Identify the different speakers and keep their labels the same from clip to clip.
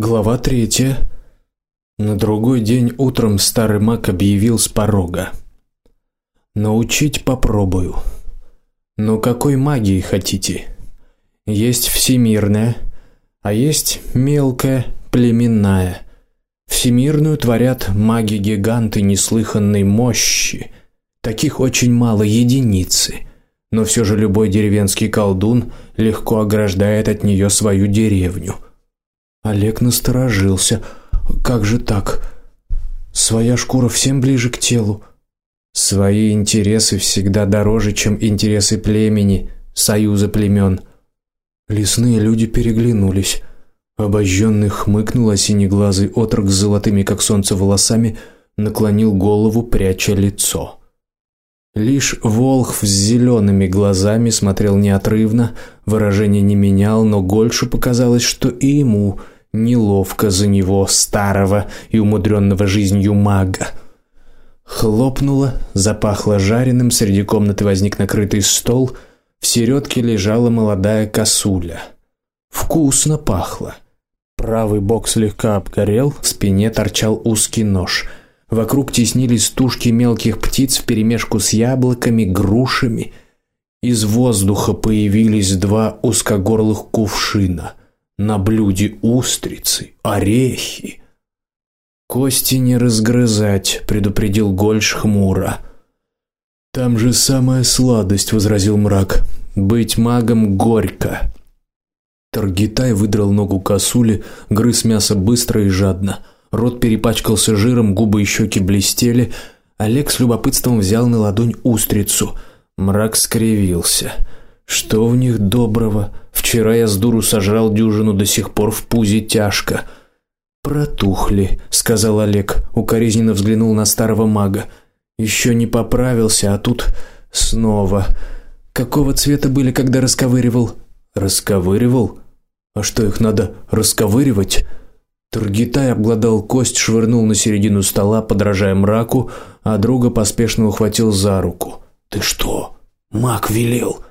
Speaker 1: Глава третья. На другой день утром старый маг объявил с порога: "Научить попробую. Но какой магии хотите? Есть всемирная, а есть мелкая, племенная. Всемирную творят маги-гиганты неслыханной мощи. Таких очень мало единицы, но все же любой деревенский колдун легко ограждает от нее свою деревню. Олег насторожился. Как же так? Своя шкура всем ближе к телу. Свои интересы всегда дороже, чем интересы племени, союза племен. Лесные люди переглянулись. Обожженный хмыкнул, а синеглазый отрок с золотыми как солнце волосами наклонил голову, пряча лицо. Лишь Волхв с зелеными глазами смотрел неотрывно, выражение не менял, но Гольшу показалось, что и ему неловко за него, старого и умудренного жизнью мага. Хлопнуло, запахло жареным, среди комнаты возник накрытый стол, в середке лежала молодая косуля. Вкусно пахло. Правый бок слегка обгорел, в спине торчал узкий нож. Вокруг теснились тушки мелких птиц вперемешку с яблоками, грушами. Из воздуха появились два узкогорлых кувшина. На блюде устрицы, орехи. Кости не разгрызать, предупредил Гольш хмуро. Там же самая сладость, возразил мрак. Быть магом горько. Таргитай выдрал ногу косули, грыз мясо быстро и жадно. Рот перепачкался жиром, губы и щеки блестели. Олег с любопытством взял на ладонь устрицу. Мрак скривился. Что в них доброго? Вчера я с дуру сожрал дюжину, до сих пор в пузе тяжко. Протухли, сказал Олег, укоризненно взглянул на старого мага. Еще не поправился, а тут снова. Какого цвета были, когда расковыривал? Расковыривал? А что их надо расковыривать? Тургитай обглодал кость, швырнул на середину стола, подражая мраку, а друга поспешно ухватил за руку. Ты что? Маг велел.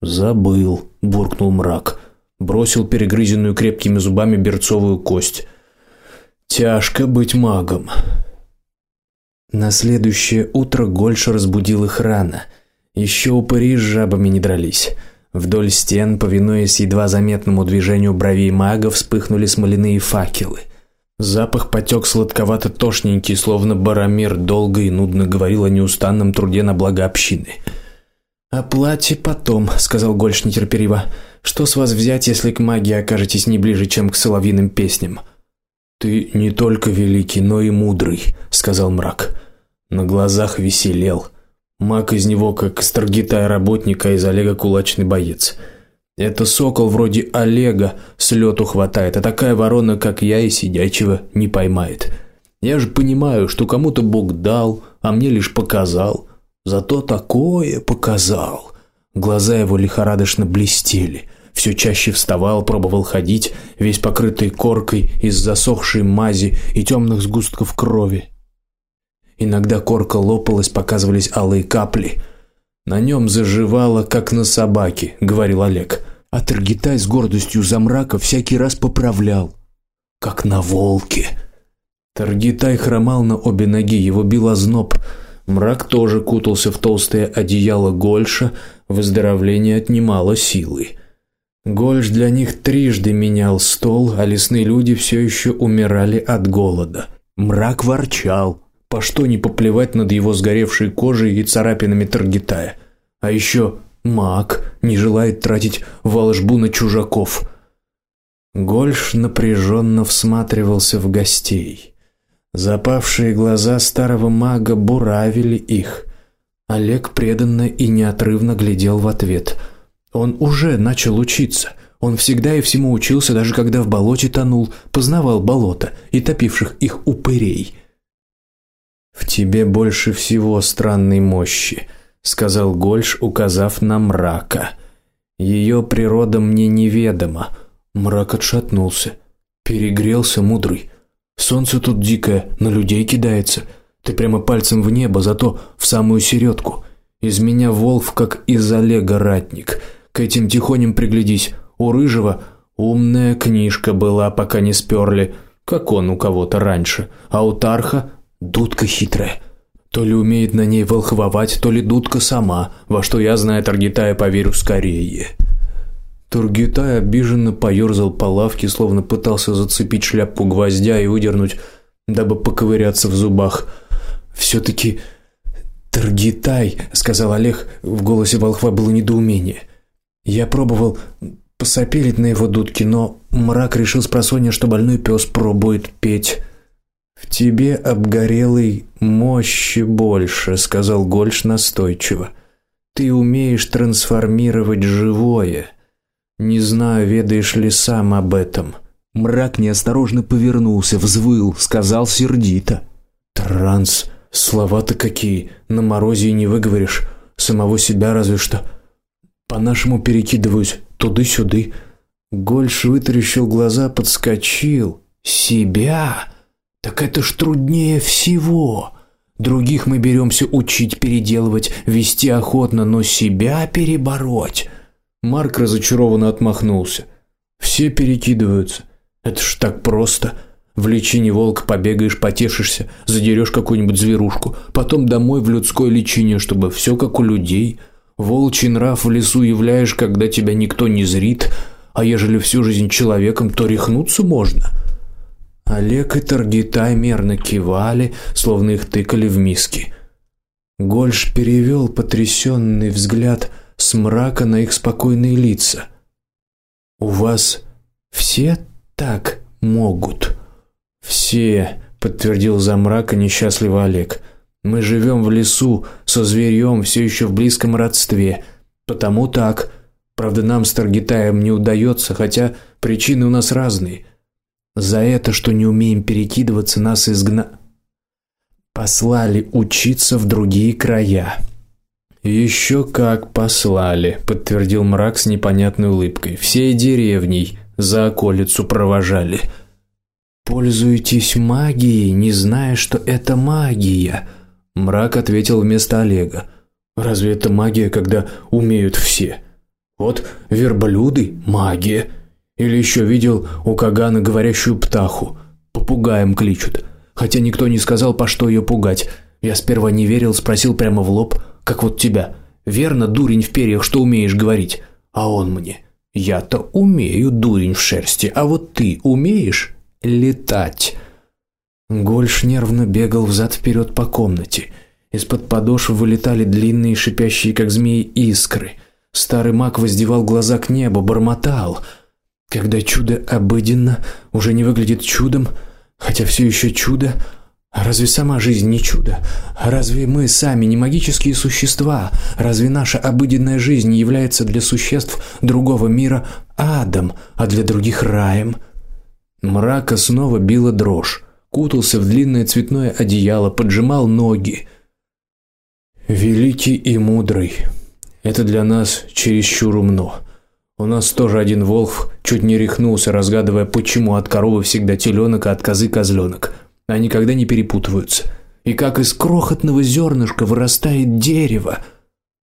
Speaker 1: Забыл, буркнул мрак, бросил перегрызенную крепкими зубами берцовую кость. Тяжко быть магом. На следующее утро Гольш разбудил их рано. Еще упыри с жабами не дрались. Вдоль стен, повинуясь едва заметному движению бровей мага, вспыхнули смоляные факелы. Запах потек сладковато-тошненький, словно Барамир долго и нудно говорил о неустанном труде на благо общины. "О плате потом", сказал Гольш нетерпеливо. "Что с вас взять, если к магии окажетесь не ближе, чем к соловьиным песням?" "Ты не только великий, но и мудрый", сказал мрак. На глазах веселел. Маг из него как старгитая работника, из Олега кулачный боец. Это сокол вроде Олега с лету хватает, а такая ворона, как я, и сидячего не поймает. Я же понимаю, что кому-то Бог дал, а мне лишь показал. Зато такое показал. Глаза его лихорадочно блестели. Все чаще вставал, пробовал ходить, весь покрытый коркой из засохшей мази и темных сгустков крови. Иногда корка лопалась, показывались алые капли. На нем заживало, как на собаке, говорил Олег. А Таргитай с гордостью за мрака всякий раз поправлял, как на волке. Таргитай хромал на обе ноги, его бил озноб. Мрак тоже кутался в толстое одеяло Гольша, выздоровление отнимало силы. Гольш для них трижды менял стол, а лесные люди все еще умирали от голода. Мрак ворчал: по что не поплевать над его сгоревшей кожей и царапинами Таргитая? А еще маг не желает тратить волшбу на чужаков. Гольш напряженно всматривался в гостей. Запавшие глаза старого мага буравили их. Олег преданно и неотрывно глядел в ответ. Он уже начал учиться. Он всегда и всему учился, даже когда в болоте тонул, познавал болото и топивших их упырей. В тебе больше всего странной мощи, сказал Гольш, указав на мрака. Ее природа мне неведома. Мрак отшатнулся, перегрелся мудрый. Солнце тут дикое, на людей кидается. Ты прямо пальцем в небо, зато в самую середку. Из меня волк как из Олега ратник. К этим тихоням приглядись. У рыжего Умная книжка была, пока не сперли, как он у кого-то раньше, а у Тарха дудка хитрая. То ли умеет на ней волхвовать, то ли дудка сама, во что я, зная Таргитая, поверю скорее. Тургитай обиженно поерзал по лавке, словно пытался зацепить шляпку гвоздя и выдернуть, дабы поковыряться в зубах. все таки Таргитай, сказал Олег, в голосе волхва было недоумение. Я пробовал посопелить на его дудке, но мрак решил спросонья, что больной пес пробует петь. В тебе обгорелый мощи больше, сказал Гольш настойчиво. Ты умеешь трансформировать живое. Не знаю, ведаешь ли сам об этом. Мрак неосторожно повернулся, взвыл, сказал сердито: "Транс, слова-то какие, на морозе и не выговоришь. Самого себя разве что по-нашему перекидываюсь туды-сюды". Гольш вытаращил глаза, подскочил. "Себя? Так это ж труднее всего". Других мы беремся учить переделывать, вести охотно, но себя перебороть Марк разочарованно отмахнулся. Все перекидываются. Это ж так просто. В личине волка побегаешь, потешишься, задерешь какую-нибудь зверушку, потом домой в людское личине, чтобы все как у людей. Волчий нрав в лесу являешь, когда тебя никто не зрит, а ежели всю жизнь человеком, то рехнуться можно. Олег и Таргитай мерно кивали, словно их тыкали в миски. Гольш перевел потрясенный взгляд с мрака на их спокойные лица. У вас все так могут. Все, подтвердил за мрака несчастливый Олег. Мы живем в лесу со зверьем все еще в близком родстве. Потому так. Правда, нам с Таргитаем не удается, хотя причины у нас разные. За это, что не умеем перекидываться, нас изгна послали учиться в другие края. Еще как послали, подтвердил мрак с непонятной улыбкой. Все деревней за околицу провожали. Пользуетесь магией, не зная, что это магия, мрак ответил вместо Олега. Разве это магия, когда умеют все? Вот верблюды магия. Или еще видел у Кагана говорящую птаху. Попугаем кличут. Хотя никто не сказал, по что ее пугать. Я сперва не верил, спросил прямо в лоб как вот тебя. Верно, дурень в перьях, что умеешь говорить. А он мне: "Я-то умею, дурень в шерсти, а вот ты умеешь летать?" Гольш нервно бегал взад вперед по комнате. Из-под подошв вылетали длинные шипящие как змеи искры. Старый маг воздевал глаза к небу, бормотал: "Когда чудо обыденно, уже не выглядит чудом, хотя все еще чудо, Разве сама жизнь не чудо? Разве мы сами не магические существа? Разве наша обыденная жизнь не является для существ другого мира адом, а для других раем? Мрака снова била дрожь. Кутался в длинное цветное одеяло, поджимал ноги. Великий и мудрый. Это для нас чересчур умно. У нас тоже один волк чуть не рехнулся, разгадывая, почему от коровы всегда теленок, а от козы козленок. Они никогда не перепутываются. И как из крохотного зернышка вырастает дерево.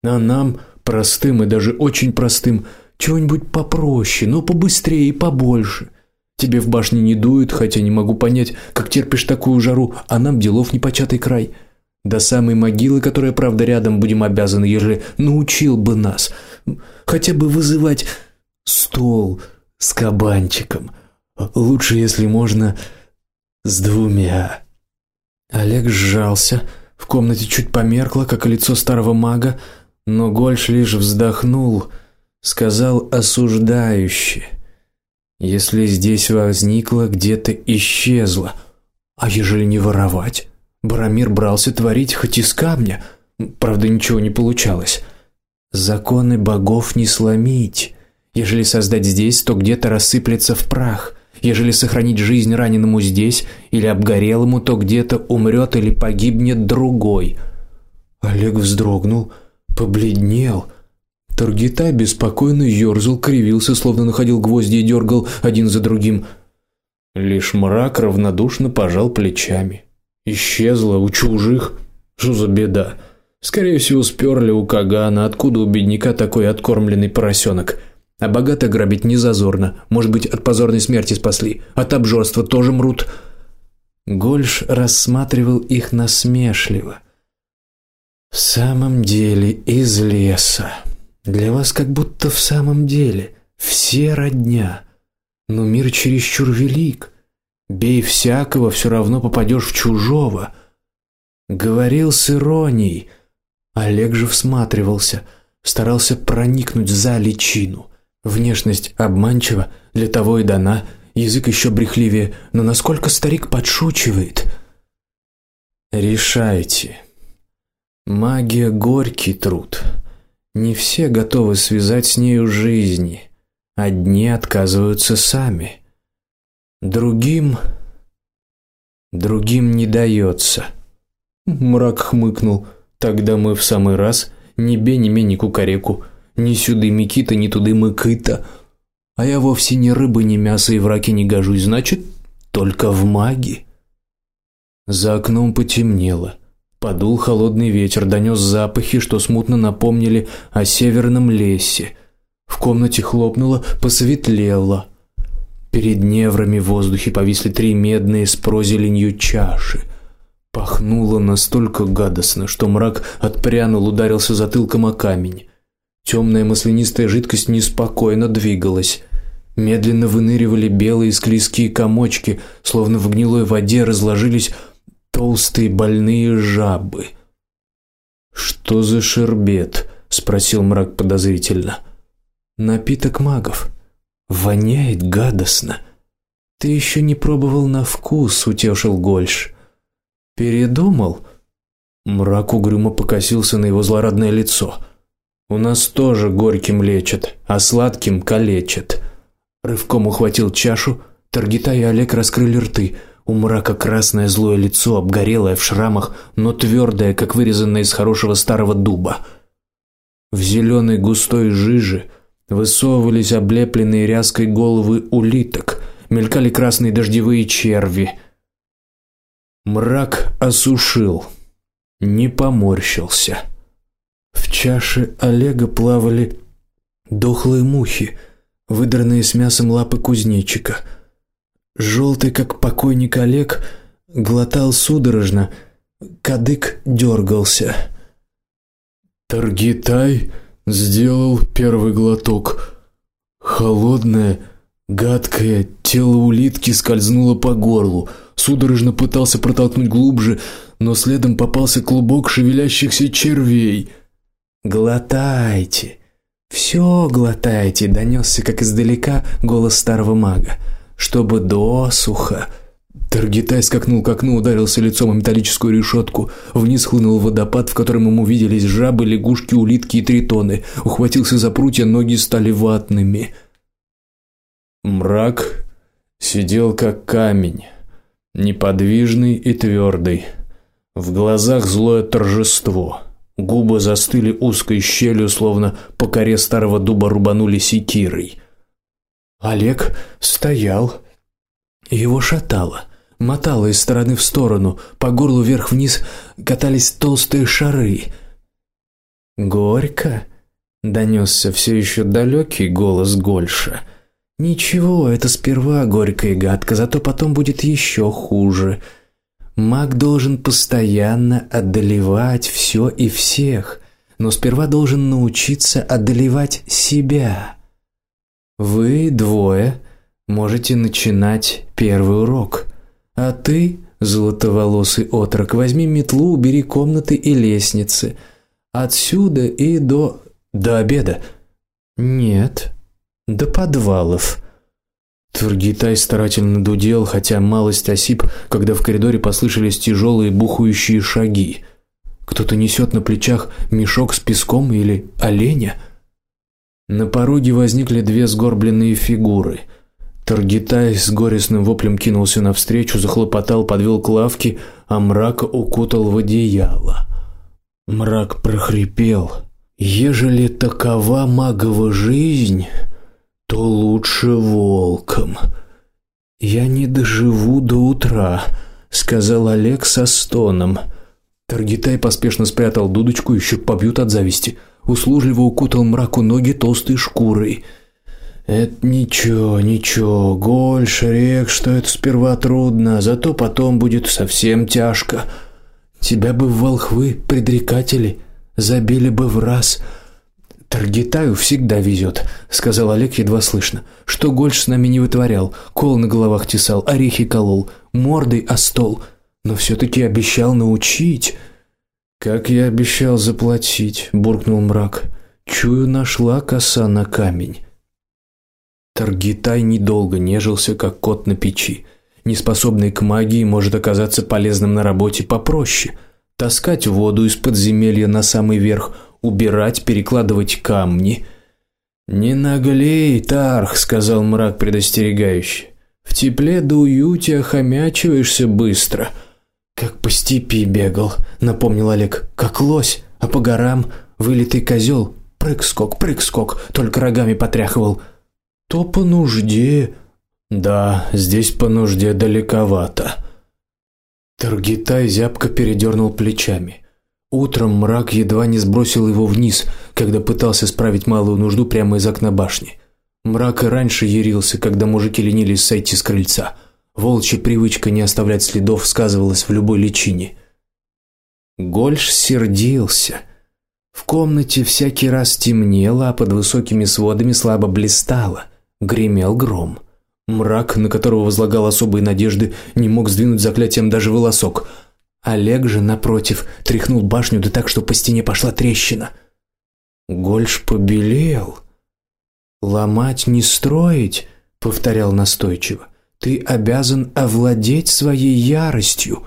Speaker 1: А нам, простым и даже очень простым, чего-нибудь попроще, но побыстрее и побольше. Тебе в башне не дует, хотя не могу понять, как терпишь такую жару, а нам делов не початый край. До самой могилы, которая правда рядом, будем обязаны, ежели научил бы нас хотя бы вызывать стол с кабанчиком. Лучше, если можно, с двумя. Олег сжался, в комнате чуть померкло, как и лицо старого мага, но Гольш лишь вздохнул, сказал осуждающе: "Если здесь возникло, где-то исчезло. А ежели не воровать? Барамир брался творить хоть из камня, правда ничего не получалось. Законы богов не сломить. Ежели создать здесь, то где-то рассыплется в прах. Ежели сохранить жизнь раненому здесь или обгорелому, то где-то умрет или погибнет другой. Олег вздрогнул, побледнел. Таргитай беспокойно ёрзал, кривился, словно находил гвозди и дергал один за другим. Лишь мрак равнодушно пожал плечами. Исчезла у чужих. Что за беда? Скорее всего, сперли у Кагана, откуда у бедняка такой откормленный поросенок. А богато грабить не зазорно. Может быть, от позорной смерти спасли, от обжорства тоже мрут. Гольш рассматривал их насмешливо. В самом деле из леса. Для вас как будто в самом деле все родня. Но мир чересчур велик. Бей всякого, все равно попадешь в чужого. Говорил с иронией. Олег же всматривался, старался проникнуть за личину. Внешность обманчива, для того и дана, язык еще брехливее, но насколько старик подшучивает. Решайте. Магия горький труд. Не все готовы связать с нею жизни. Одни отказываются сами. Другим другим не дается. Мрак хмыкнул. Тогда мы в самый раз ни бе ни ме ни кукареку, ни сюды Микита, ни туды мыкыта. А я вовсе ни рыбы, ни мяса и в раке не гожусь, значит, только в маги. За окном потемнело. Подул холодный ветер, донес запахи, что смутно напомнили о северном лесе. В комнате хлопнуло, посветлело. Перед неврами в воздухе повисли три медные с прозеленью чаши. Пахнуло настолько гадостно, что мрак отпрянул, ударился затылком о камень. Темная маслянистая жидкость неспокойно двигалась. Медленно выныривали белые склизкие комочки, словно в гнилой воде разложились толстые больные жабы. Что за шербет? спросил мрак подозрительно. Напиток магов. Воняет гадостно. Ты еще не пробовал на вкус, утешил Гольш. Передумал? Мрак угрюмо покосился на его злорадное лицо. У нас тоже горьким лечат, а сладким калечат. Рывком ухватил чашу, Таргита и Олег раскрыли рты. У мрака красное злое лицо, обгорелое в шрамах, но твердое, как вырезанное из хорошего старого дуба. В зеленой густой жиже высовывались облепленные ряской головы улиток, мелькали красные дождевые черви. Мрак осушил, не поморщился. В чаше Олега плавали дохлые мухи, выдранные с мясом лапы кузнечика. Желтый, как покойник Олег, глотал судорожно, кадык дергался. Таргитай сделал первый глоток. Холодное, гадкое тело улитки скользнуло по горлу. Судорожно пытался протолкнуть глубже, но следом попался клубок шевелящихся червей. Глотайте. Все глотайте, донесся как издалека голос старого мага чтобы досуха. Таргитай скакнул к окну, ударился лицом о металлическую решетку. Вниз хлынул водопад, в котором ему виделись жабы, лягушки, улитки и тритоны. Ухватился за прутья, ноги стали ватными. Мрак сидел как камень, неподвижный и твердый. В глазах злое торжество. Губы застыли узкой щелью, словно по коре старого дуба рубанули секирой. Олег стоял. Его шатало, мотало из стороны в сторону, по горлу вверх-вниз катались толстые шары. Горько донесся все еще далекий голос Гольша. Ничего, это сперва горько и гадко, зато потом будет еще хуже. Маг должен постоянно одолевать все и всех, но сперва должен научиться одолевать себя. Вы двое можете начинать первый урок. А ты, золотоволосый отрок, возьми метлу, убери комнаты и лестницы. Отсюда и до до обеда. Нет, до подвалов. Тургитай старательно дудел, хотя малость осип, когда в коридоре послышались тяжелые бухающие шаги. Кто-то несет на плечах мешок с песком или оленя. На пороге возникли две сгорбленные фигуры. Таргитай с горестным воплем кинулся навстречу, захлопотал, подвел к лавке, а мрака укутал в одеяло. Мрак прохрипел: "Ежели такова магова жизнь, то лучше волком. Я не доживу до утра", сказал Олег со стоном. Таргитай поспешно спрятал дудочку, еще побьют от зависти услужливо укутал мраку ноги толстой шкурой. Это ничего, ничего. Гольш, рек, что это сперва трудно, зато потом будет совсем тяжко. Тебя бы волхвы предрекатели забили бы в раз. Таргитаю всегда везет, сказал Олег едва слышно. Что Гольш с нами не вытворял, кол на головах тесал, орехи колол, мордой о стол, но все таки обещал научить. Как я обещал заплатить, буркнул мрак. Чую, нашла коса на камень. Таргитай недолго нежился, как кот на печи. Неспособный к магии может оказаться полезным на работе попроще: таскать воду из подземелья на самый верх, убирать, перекладывать камни. Не наглей, Тарх, сказал мрак предостерегающе. В тепле да уюте охомячиваешься быстро. Как по степи бегал, напомнил Олег. Как лось, а по горам вылитый козел, прыг-скок, прыг-скок, только рогами потряхивал. То по нужде. Да, здесь по нужде далековато. Таргитай зябко передернул плечами. Утром мрак едва не сбросил его вниз, когда пытался справить малую нужду прямо из окна башни. Мрак и раньше ярился, когда мужики ленились сойти с крыльца. Волчья привычка не оставлять следов сказывалась в любой личине. Гольш сердился. В комнате всякий раз темнело, а под высокими сводами слабо блистало гремел гром. Мрак, на которого возлагал особые надежды, не мог сдвинуть заклятием даже волосок. Олег же напротив тряхнул башню да так, что по стене пошла трещина. Гольш побелел. Ломать не строить, повторял настойчиво. Ты обязан овладеть своей яростью.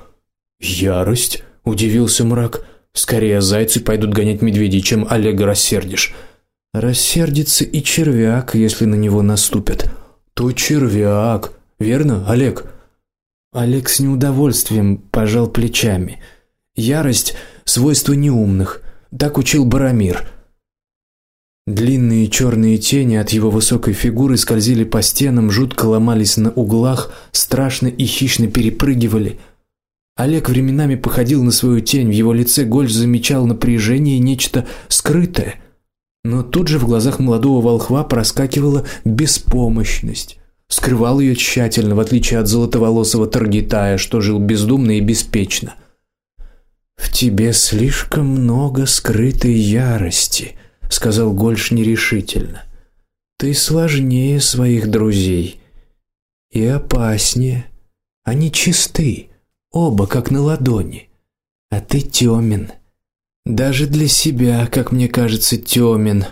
Speaker 1: Ярость? удивился мрак. Скорее зайцы пойдут гонять медведей, чем Олега рассердишь. Рассердится и червяк, если на него наступят. То червяк, верно, Олег? Олег с неудовольствием пожал плечами. Ярость свойство неумных, так учил Барамир. Длинные черные тени от его высокой фигуры скользили по стенам, жутко ломались на углах, страшно и хищно перепрыгивали. Олег временами походил на свою тень, в его лице Гольш замечал напряжение и нечто скрытое. Но тут же в глазах молодого волхва проскакивала беспомощность. Скрывал ее тщательно, в отличие от золотоволосого Таргитая, что жил бездумно и беспечно. В тебе слишком много скрытой ярости, сказал Гольш нерешительно. Ты сложнее своих друзей и опаснее. Они чисты, оба как на ладони, а ты тёмен. Даже для себя, как мне кажется, тёмен.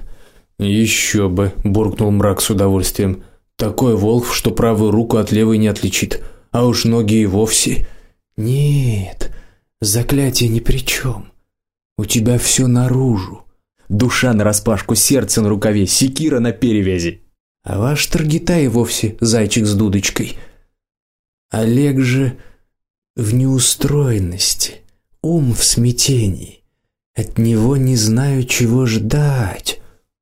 Speaker 1: Еще бы, буркнул мрак с удовольствием. Такой волк, что правую руку от левой не отличит, а уж ноги и вовсе. Нет, заклятие ни при чем. У тебя все наружу. Душа на распашку, сердце на рукаве, секира на перевязи. А ваш Таргитай вовсе зайчик с дудочкой. Олег же в неустроенности, ум в смятении. От него не знаю, чего ждать.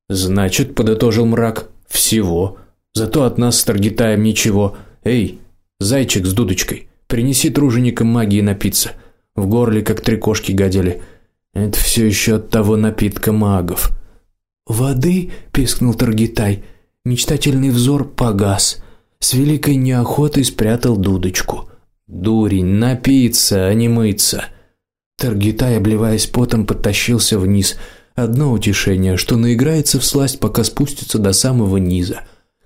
Speaker 1: Значит, подытожил мрак, всего. Зато от нас с Таргитаем ничего. Эй, зайчик с дудочкой, принеси труженикам магии напиться. В горле как три кошки гадили. Это все еще от того напитка магов. Воды, пискнул Таргитай. Мечтательный взор погас. С великой неохотой спрятал дудочку. Дурень, напиться, а не мыться. Таргитай, обливаясь потом, подтащился вниз. Одно утешение, что наиграется в сласть, пока спустится до самого низа.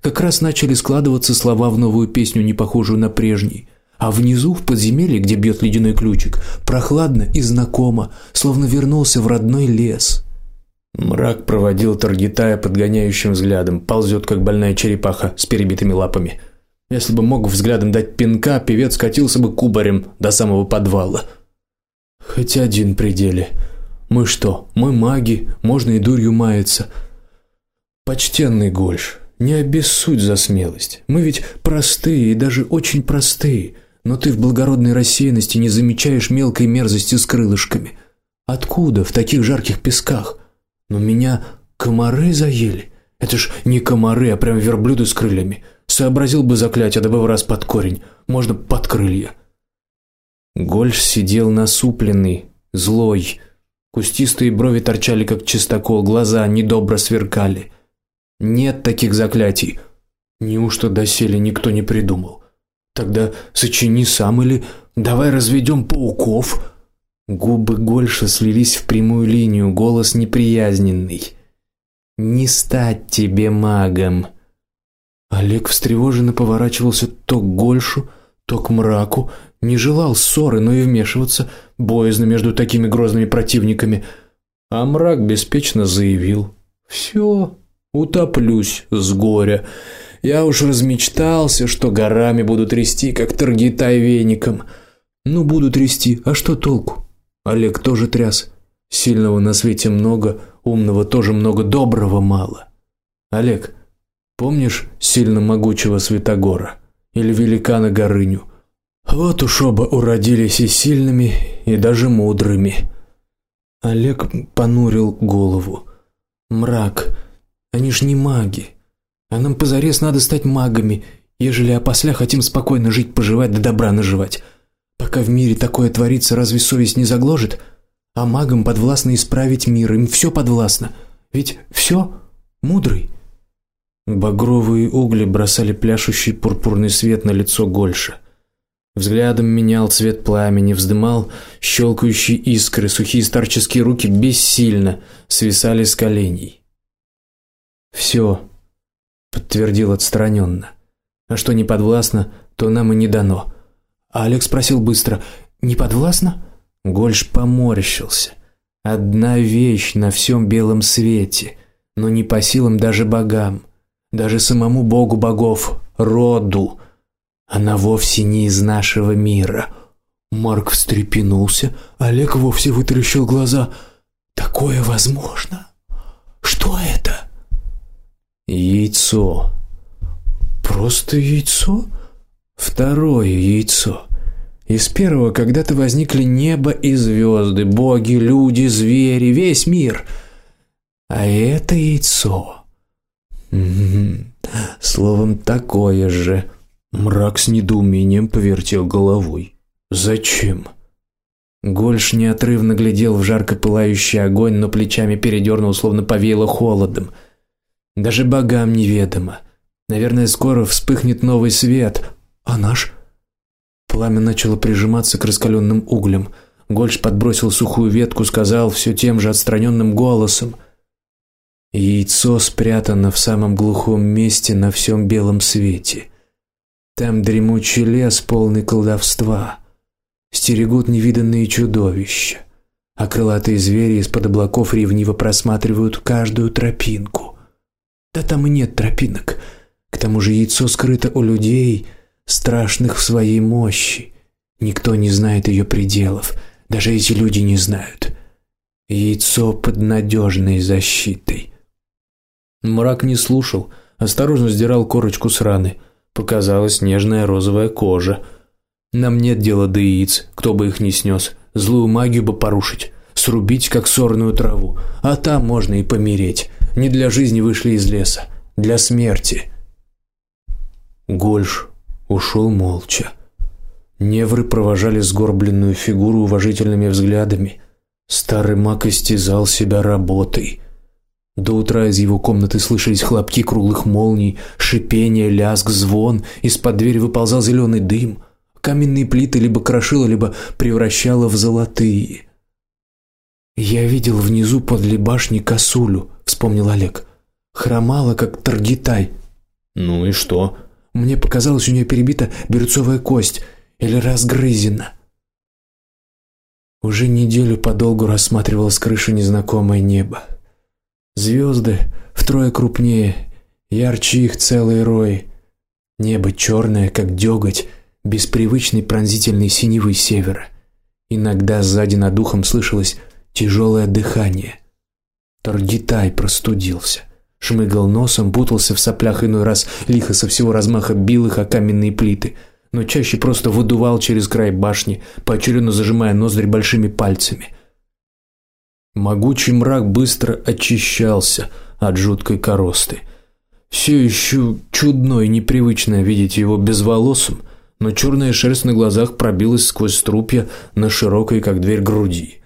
Speaker 1: Как раз начали складываться слова в новую песню, не похожую на прежние. А внизу, в подземелье, где бьет ледяной ключик, прохладно и знакомо, словно вернулся в родной лес. Мрак проводил Таргитая подгоняющим взглядом, ползет как больная черепаха с перебитыми лапами. Если бы мог взглядом дать пинка, певец катился бы кубарем до самого подвала. Хоть один пределе. Мы что, мы маги, можно и дурью маяться. Почтенный Гольш, не обессудь за смелость. Мы ведь простые и даже очень простые, но ты в благородной рассеянности не замечаешь мелкой мерзости с крылышками. Откуда в таких жарких песках? Но меня комары заели. Это ж не комары, а прям верблюды с крыльями. Сообразил бы заклятие, да бы в раз под корень, можно под крылья. Гольш сидел насупленный, злой. Кустистые брови торчали как чистокол, глаза недобро сверкали. Нет таких заклятий, Неужто доселе никто не придумал? Тогда сочини сам или давай разведем пауков. Губы Гольша слились в прямую линию, голос неприязненный. Не стать тебе магом. Олег встревоженно поворачивался то к Гольшу, то к мраку, не желал ссоры, но и вмешиваться боязно между такими грозными противниками. А мрак беспечно заявил: «Все, утоплюсь с горя. Я уж размечтался, что горами буду трясти, как таргитай веником. Ну буду трясти, а что толку? Олег тоже тряс. Сильного на свете много, умного тоже много, доброго мало. Олег, помнишь сильно могучего Святогора или великана Горыню? Вот уж оба уродились и сильными, и даже мудрыми. Олег понурил голову. Мрак. Они ж не маги. А нам позарез надо стать магами, ежели опосля хотим спокойно жить, поживать да добра наживать. Пока в мире такое творится, разве совесть не загложет? А магам подвластно исправить мир, им все подвластно. Ведь все мудрый. Багровые угли бросали пляшущий пурпурный свет на лицо Гольша. Взглядом менял цвет пламени, вздымал щелкающие искры, сухие старческие руки бессильно свисали с коленей. Все, подтвердил отстраненно. А что не подвластно, то нам и не дано. А Олег спросил быстро: "Не подвластно?" Гольш поморщился. Одна вещь на всем белом свете, но не по силам даже богам, даже самому богу богов, роду. Она вовсе не из нашего мира. Марк встрепенулся, Олег вовсе вытаращил глаза. Такое возможно? Что это? Яйцо. Просто яйцо? Второе яйцо. Из первого когда-то возникли небо и звезды, боги, люди, звери, весь мир. А это яйцо. Словом такое же. Мрак с недоумением повертел головой. Зачем? Гольш неотрывно глядел в жарко пылающий огонь, но плечами передернул, словно повеяло холодом. Даже богам неведомо. Наверное, скоро вспыхнет новый свет, а наш пламя начало прижиматься к раскаленным углям. Гольш подбросил сухую ветку, сказал все тем же отстраненным голосом: "Яйцо спрятано в самом глухом месте на всем белом свете. Там дремучий лес, полный колдовства. Стерегут невиданные чудовища, а крылатые звери из-под облаков ревниво просматривают каждую тропинку. Да там и нет тропинок. К тому же яйцо скрыто у людей, страшных в своей мощи. Никто не знает ее пределов, даже эти люди не знают. Яйцо под надежной защитой. Мрак не слушал, осторожно сдирал корочку с раны. Показалась нежная розовая кожа. Нам нет дела до яиц, кто бы их ни снес. Злую магию бы порушить, срубить как сорную траву, а там можно и помереть. Не для жизни вышли из леса, для смерти. Гольш ушел молча. Невры провожали сгорбленную фигуру уважительными взглядами. Старый маг истязал себя работой. До утра из его комнаты слышались хлопки круглых молний, шипение, лязг, звон, из-под двери выползал зеленый дым. Каменные плиты либо крошило, либо превращало в золотые. Я видел внизу подле башни косулю, вспомнил Олег. Хромала как таргитай. Ну и что? Мне показалось, у нее перебита берцовая кость или разгрызена. Уже неделю подолгу рассматривал с крыши незнакомое небо. Звезды втрое крупнее, ярче их целый рой. Небо черное, как деготь, без привычной пронзительной синевы севера. Иногда сзади над духом слышалось тяжелое дыхание. Торгитай простудился, шмыгал носом, бутался в соплях иной раз лихо со всего размаха бил их о каменные плиты, но чаще просто выдувал через край башни, поочередно зажимая ноздри большими пальцами. Могучий мрак быстро очищался от жуткой коросты. Все еще чудно и непривычно видеть его безволосым, но черная шерсть на глазах пробилась сквозь струпья на широкой, как дверь, груди.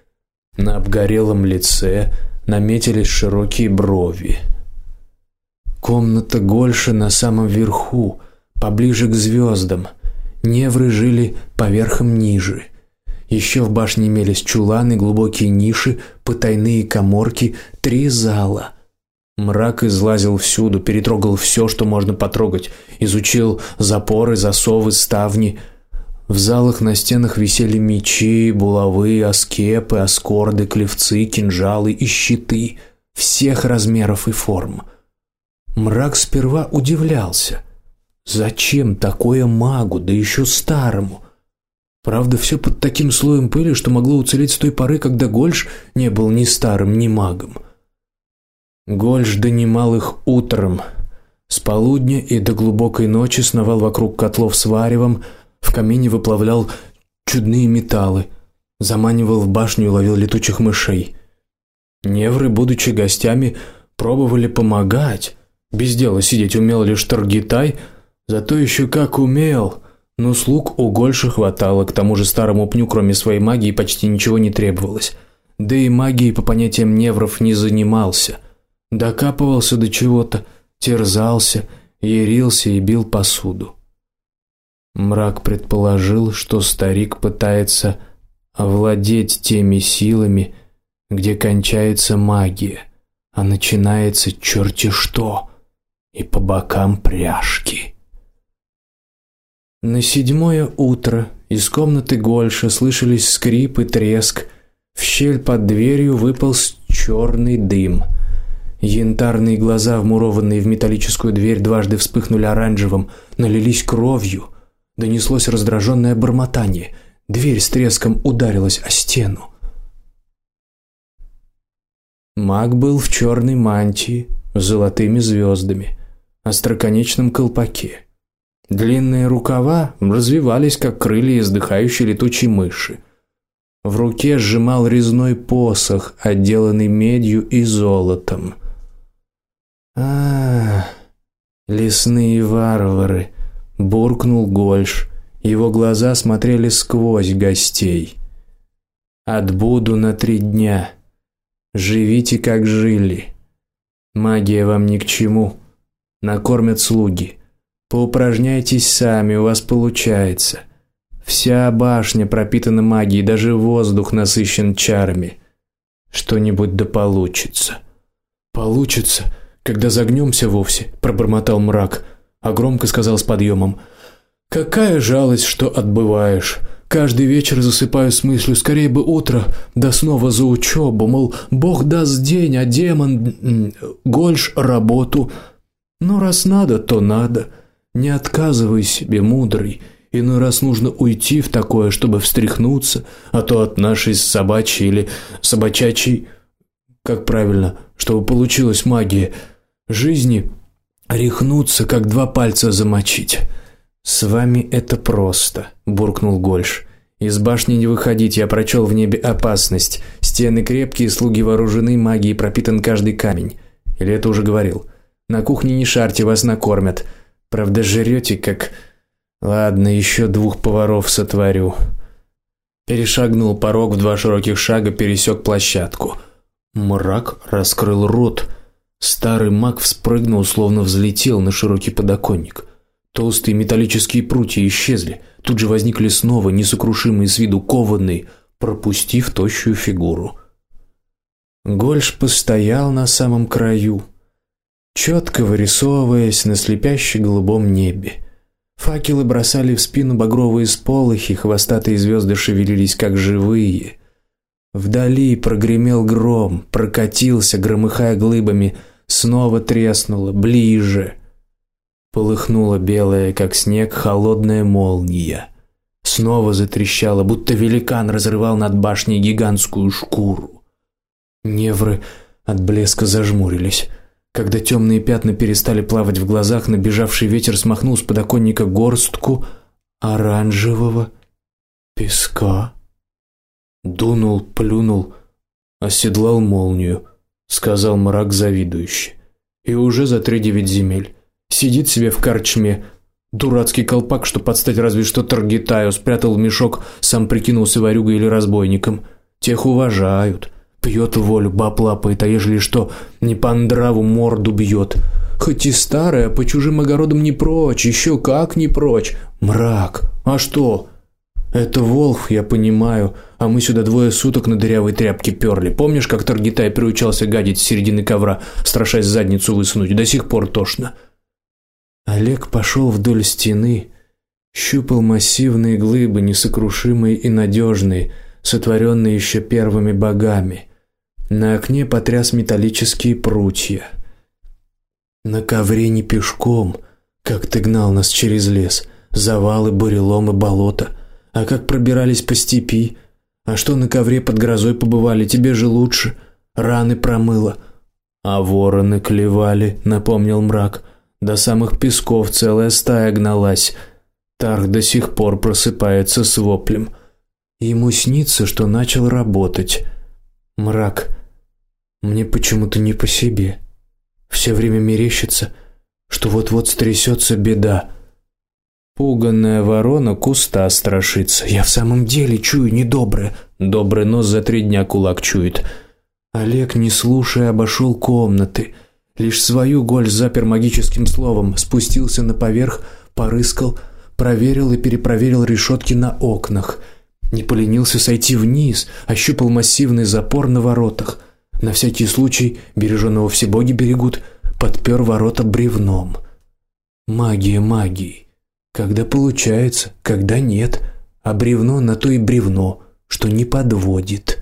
Speaker 1: На обгорелом лице наметились широкие брови. Комната Гольша на самом верху, поближе к звездам. Невры жили поверхом ниже. Еще в башне имелись чуланы, глубокие ниши, потайные каморки, три зала. Мрак излазил всюду, перетрогал все, что можно потрогать, изучил запоры, засовы, ставни. В залах на стенах висели мечи, булавы, аскепы, аскорды, клевцы, кинжалы и щиты всех размеров и форм. Мрак сперва удивлялся. Зачем такое магу, да еще старому? Правда, все под таким слоем пыли, что могло уцелеть с той поры, когда Гольш не был ни старым, ни магом. Гольш донимал их утром. С полудня и до глубокой ночи сновал вокруг котлов с варевом, в камине выплавлял чудные металлы, заманивал в башню и ловил летучих мышей. Невры, будучи гостями, пробовали помогать. Без дела сидеть умел лишь Таргитай, зато еще как умел. Но слуг у Гольши хватало, к тому же старому пню, кроме своей магии, почти ничего не требовалось. Да и магией по понятиям невров не занимался. Докапывался до чего-то, терзался, ярился и бил посуду. Мрак предположил, что старик пытается овладеть теми силами, где кончается магия, а начинается черти что, и по бокам пряжки. На седьмое утро из комнаты Гольша слышались скрип и треск. В щель под дверью выполз черный дым. Янтарные глаза, вмурованные в металлическую дверь, дважды вспыхнули оранжевым, налились кровью. Донеслось раздраженное бормотание. Дверь с треском ударилась о стену. Маг был в черной мантии с золотыми звездами, остроконечном колпаке. Длинные рукава развивались, как крылья издыхающей летучей мыши. В руке сжимал резной посох, отделанный медью и золотом. А, лесные варвары, буркнул Гольш. Его глаза смотрели сквозь гостей. Отбуду на три дня. Живите как жили. Магия вам ни к чему. Накормят слуги. Поупражняйтесь сами, у вас получается. Вся башня пропитана магией, даже воздух насыщен чарами. Что-нибудь да получится. Получится, когда загнемся вовсе, пробормотал мрак, а громко сказал с подъемом: Какая жалость, что отбываешь. Каждый вечер засыпаю с мыслью: скорее бы утро, да снова за учебу, мол, Бог даст день, а демон гольш работу. Но раз надо, то надо. Не отказывай себе, мудрый. Иной раз нужно уйти в такое, чтобы встряхнуться, а то от нашей собачьей или собачачьей, как правильно, чтобы получилась магия жизни, рехнуться, как два пальца замочить. С вами это просто, буркнул Гольш. Из башни не выходить, я прочел в небе опасность. Стены крепкие, слуги вооружены, магией пропитан каждый камень. Или это уже говорил? На кухне не шарьте, вас накормят. Правда, жрете как Ладно, еще двух поваров сотворю. Перешагнул порог в два широких шага, пересек площадку. Мрак раскрыл рот. Старый маг вспрыгнул, словно взлетел на широкий подоконник. Толстые металлические прутья исчезли. Тут же возникли снова, несокрушимые с виду кованые, пропустив тощую фигуру. Гольш постоял на самом краю, четко вырисовываясь на слепяще-голубом небе. Факелы бросали в спину багровые сполохи, хвостатые звезды шевелились как живые. Вдали прогремел гром, прокатился, громыхая глыбами, снова треснуло, ближе. Полыхнула белая, как снег, холодная молния. Снова затрещала, будто великан разрывал над башней гигантскую шкуру. Невры от блеска зажмурились. Когда темные пятна перестали плавать в глазах, набежавший ветер смахнул с подоконника горстку оранжевого песка. Дунул, плюнул, оседлал молнию, сказал мрак завидующе. И уже за три девять земель сидит себе в корчме, дурацкий колпак, что подстать разве что Таргитаю, спрятал в мешок, сам прикинулся ворюгой или разбойником. Тех уважают. Пьет волю, баб лапает, а ежели что, не по нраву морду бьет. Хоть и старая, по чужим огородам не прочь, еще как не прочь. Мрак. А что? Это Волх, я понимаю, а мы сюда двое суток на дырявой тряпке перли. Помнишь, как Таргитай приучался гадить с середины ковра, страшась задницу высунуть? До сих пор тошно. Олег пошел вдоль стены, щупал массивные глыбы, несокрушимые и надежные, сотворенные еще первыми богами. На окне потряс металлические прутья. На ковре не пешком, как ты гнал нас через лес, завалы, буреломы, болота, а как пробирались по степи. А что на ковре под грозой побывали, тебе же лучше. Раны промыло. А вороны клевали, напомнил мрак. До самых песков целая стая гналась. Тарх до сих пор просыпается с воплем. Ему снится, что начал работать. Мрак. Мне почему-то не по себе. Все время мерещится, что вот-вот стрясется беда. Пуганная ворона куста страшится. Я в самом деле чую недоброе. Добрый нос за три дня кулак чует. Олег, не слушая, обошел комнаты. Лишь свою голь запер магическим словом, спустился на поверх, порыскал, проверил и перепроверил решетки на окнах. Не поленился сойти вниз, ощупал массивный запор на воротах. На всякий случай, береженого все боги берегут, подпер ворота бревном. Магия магии. Когда получается, когда нет, а бревно на то и бревно, что не подводит.